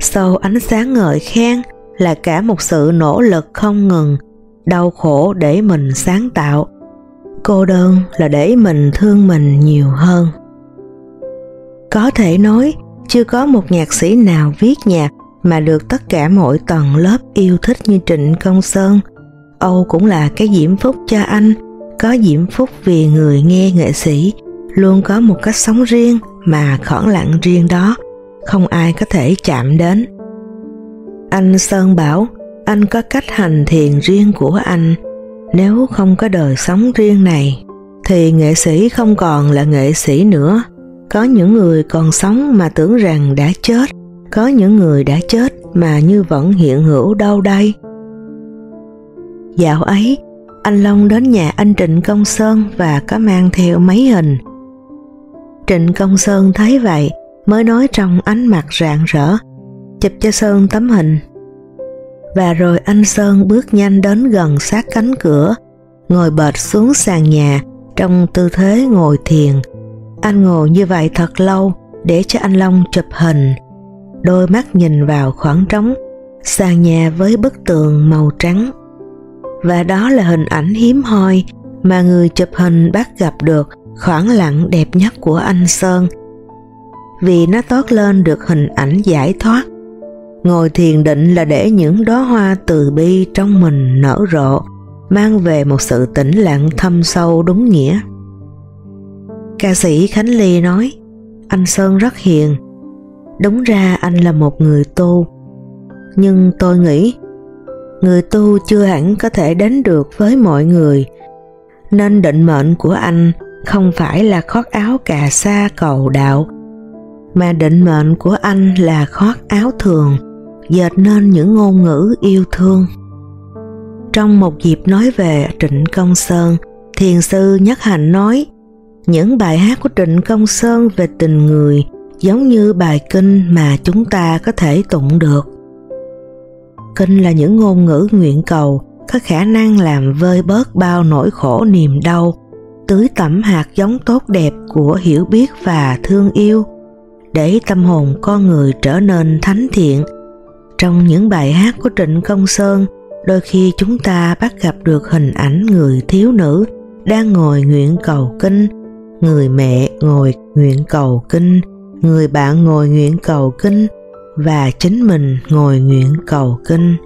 Sau ánh sáng ngợi khen là cả một sự nỗ lực không ngừng, đau khổ để mình sáng tạo. Cô đơn là để mình thương mình nhiều hơn. Có thể nói, chưa có một nhạc sĩ nào viết nhạc mà được tất cả mọi tầng lớp yêu thích như Trịnh Công Sơn. Âu cũng là cái diễm phúc cho anh, có diễm phúc vì người nghe nghệ sĩ luôn có một cách sống riêng mà khoảng lặng riêng đó, không ai có thể chạm đến. Anh Sơn bảo anh có cách hành thiền riêng của anh. Nếu không có đời sống riêng này, thì nghệ sĩ không còn là nghệ sĩ nữa. Có những người còn sống mà tưởng rằng đã chết, có những người đã chết mà như vẫn hiện hữu đâu đây. Dạo ấy, anh Long đến nhà anh Trịnh Công Sơn và có mang theo mấy hình. Trịnh Công Sơn thấy vậy mới nói trong ánh mặt rạng rỡ chụp cho Sơn tấm hình. Và rồi anh Sơn bước nhanh đến gần sát cánh cửa, ngồi bệt xuống sàn nhà trong tư thế ngồi thiền. Anh ngồi như vậy thật lâu để cho anh Long chụp hình. Đôi mắt nhìn vào khoảng trống, sàn nhà với bức tường màu trắng. Và đó là hình ảnh hiếm hoi mà người chụp hình bắt gặp được khoảng lặng đẹp nhất của anh Sơn vì nó toát lên được hình ảnh giải thoát Ngồi thiền định là để những đóa hoa từ bi trong mình nở rộ, mang về một sự tĩnh lặng thâm sâu đúng nghĩa. Ca sĩ Khánh Ly nói, anh Sơn rất hiền. Đúng ra anh là một người tu. nhưng tôi nghĩ người tu chưa hẳn có thể đến được với mọi người, nên định mệnh của anh không phải là khoác áo cà sa cầu đạo, mà định mệnh của anh là khoác áo thường, dệt nên những ngôn ngữ yêu thương. Trong một dịp nói về Trịnh Công Sơn, thiền sư Nhất Hạnh nói, những bài hát của Trịnh Công Sơn về tình người giống như bài kinh mà chúng ta có thể tụng được. Kinh là những ngôn ngữ nguyện cầu có khả năng làm vơi bớt bao nỗi khổ niềm đau, tưới tẩm hạt giống tốt đẹp của hiểu biết và thương yêu, để tâm hồn con người trở nên thánh thiện. Trong những bài hát của Trịnh Công Sơn, đôi khi chúng ta bắt gặp được hình ảnh người thiếu nữ đang ngồi nguyện cầu kinh, người mẹ ngồi nguyện cầu kinh, người bạn ngồi nguyện cầu kinh và chính mình ngồi nguyện cầu kinh.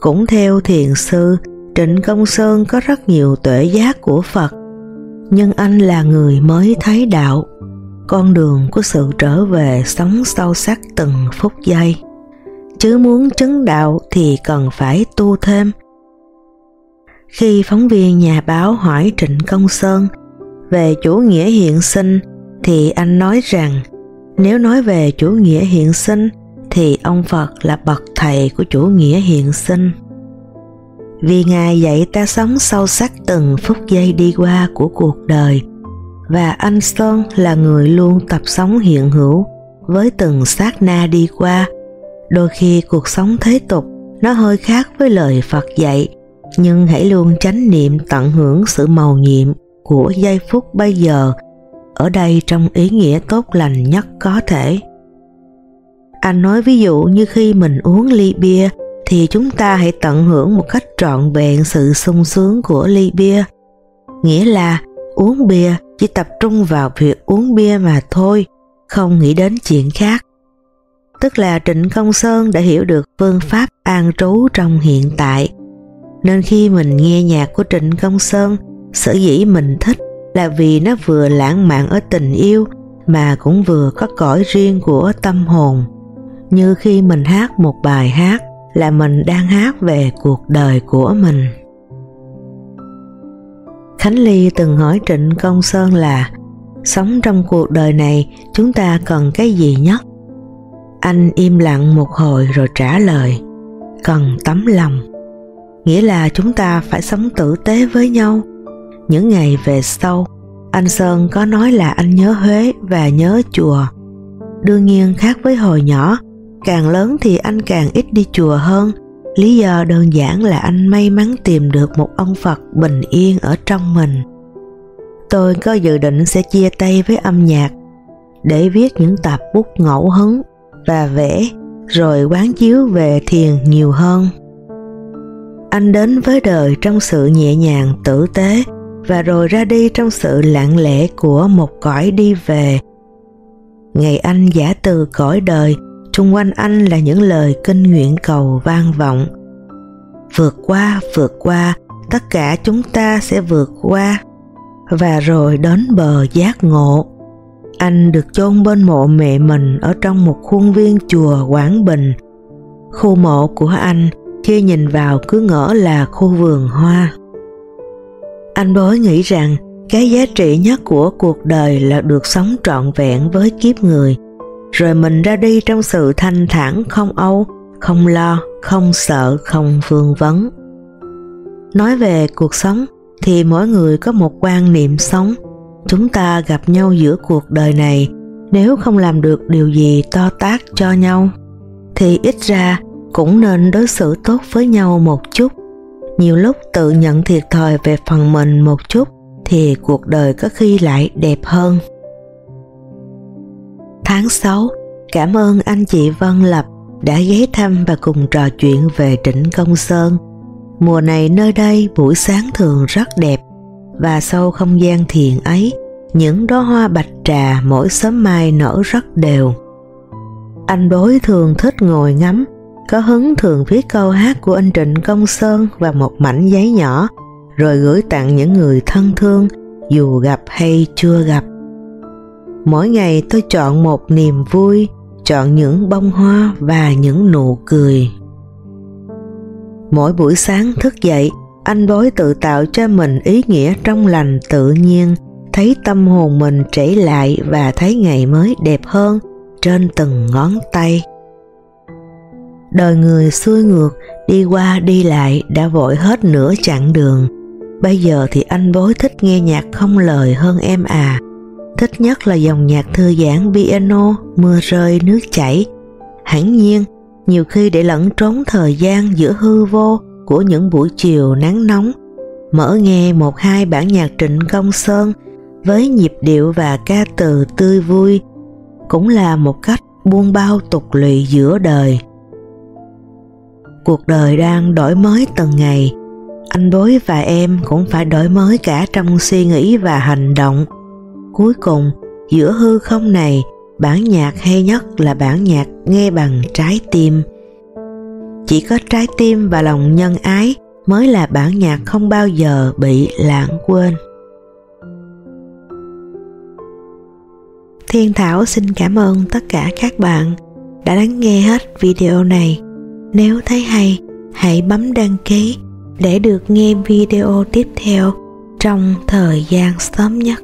Cũng theo thiền sư, Trịnh Công Sơn có rất nhiều tuệ giác của Phật, nhưng anh là người mới thấy đạo, con đường của sự trở về sống sâu sắc từng phút giây. Chứ muốn chứng đạo thì cần phải tu thêm. Khi phóng viên nhà báo hỏi Trịnh Công Sơn về chủ nghĩa hiện sinh thì anh nói rằng nếu nói về chủ nghĩa hiện sinh thì ông Phật là bậc thầy của chủ nghĩa hiện sinh. Vì Ngài dạy ta sống sâu sắc từng phút giây đi qua của cuộc đời và anh Sơn là người luôn tập sống hiện hữu với từng sát na đi qua. Đôi khi cuộc sống thế tục nó hơi khác với lời Phật dạy, nhưng hãy luôn chánh niệm tận hưởng sự màu nhiệm của giây phút bây giờ ở đây trong ý nghĩa tốt lành nhất có thể. Anh nói ví dụ như khi mình uống ly bia thì chúng ta hãy tận hưởng một cách trọn vẹn sự sung sướng của ly bia. Nghĩa là uống bia chỉ tập trung vào việc uống bia mà thôi, không nghĩ đến chuyện khác. Tức là Trịnh Công Sơn đã hiểu được phương pháp an trú trong hiện tại. Nên khi mình nghe nhạc của Trịnh Công Sơn, sở dĩ mình thích là vì nó vừa lãng mạn ở tình yêu mà cũng vừa có cõi riêng của tâm hồn. Như khi mình hát một bài hát là mình đang hát về cuộc đời của mình. Khánh Ly từng hỏi Trịnh Công Sơn là, sống trong cuộc đời này chúng ta cần cái gì nhất? Anh im lặng một hồi rồi trả lời, cần tấm lòng nghĩa là chúng ta phải sống tử tế với nhau những ngày về sau, anh Sơn có nói là anh nhớ Huế và nhớ chùa. Đương nhiên khác với hồi nhỏ, càng lớn thì anh càng ít đi chùa hơn. Lý do đơn giản là anh may mắn tìm được một ông phật bình yên ở trong mình. Tôi có dự định sẽ chia tay với âm nhạc, để viết những tập bút ngẫu hứng và vẽ, rồi quán chiếu về thiền nhiều hơn. Anh đến với đời trong sự nhẹ nhàng tử tế và rồi ra đi trong sự lặng lẽ của một cõi đi về ngày anh giả từ cõi đời, xung quanh anh là những lời kinh nguyện cầu vang vọng vượt qua vượt qua, tất cả chúng ta sẽ vượt qua và rồi đến bờ giác ngộ anh được chôn bên mộ mẹ mình ở trong một khuôn viên chùa Quảng Bình. Khu mộ của anh, khi nhìn vào cứ ngỡ là khu vườn hoa. Anh bối nghĩ rằng cái giá trị nhất của cuộc đời là được sống trọn vẹn với kiếp người, rồi mình ra đi trong sự thanh thản không âu, không lo, không sợ, không vương vấn. Nói về cuộc sống thì mỗi người có một quan niệm sống. Chúng ta gặp nhau giữa cuộc đời này nếu không làm được điều gì to tác cho nhau thì ít ra cũng nên đối xử tốt với nhau một chút nhiều lúc tự nhận thiệt thòi về phần mình một chút thì cuộc đời có khi lại đẹp hơn tháng 6 cảm ơn anh chị Vân Lập đã ghé thăm và cùng trò chuyện về Trịnh Công Sơn mùa này nơi đây buổi sáng thường rất đẹp và sâu không gian thiền ấy, những đóa hoa bạch trà mỗi sớm mai nở rất đều. Anh đối thường thích ngồi ngắm, có hứng thường viết câu hát của anh Trịnh Công Sơn và một mảnh giấy nhỏ, rồi gửi tặng những người thân thương, dù gặp hay chưa gặp. Mỗi ngày tôi chọn một niềm vui, chọn những bông hoa và những nụ cười. Mỗi buổi sáng thức dậy, anh bối tự tạo cho mình ý nghĩa trong lành tự nhiên, thấy tâm hồn mình trễ lại và thấy ngày mới đẹp hơn trên từng ngón tay. Đời người xuôi ngược, đi qua đi lại đã vội hết nửa chặng đường. Bây giờ thì anh bối thích nghe nhạc không lời hơn em à. Thích nhất là dòng nhạc thư giãn piano, mưa rơi, nước chảy. Hẳn nhiên, nhiều khi để lẫn trốn thời gian giữa hư vô của những buổi chiều nắng nóng, mở nghe một hai bản nhạc Trịnh Công Sơn với nhịp điệu và ca từ tươi vui, cũng là một cách buông bao tục lụy giữa đời. Cuộc đời đang đổi mới từng ngày, anh bối và em cũng phải đổi mới cả trong suy nghĩ và hành động. Cuối cùng, giữa hư không này, bản nhạc hay nhất là bản nhạc nghe bằng trái tim. Chỉ có trái tim và lòng nhân ái mới là bản nhạc không bao giờ bị lãng quên. Thiên Thảo xin cảm ơn tất cả các bạn đã lắng nghe hết video này. Nếu thấy hay, hãy bấm đăng ký để được nghe video tiếp theo trong thời gian sớm nhất.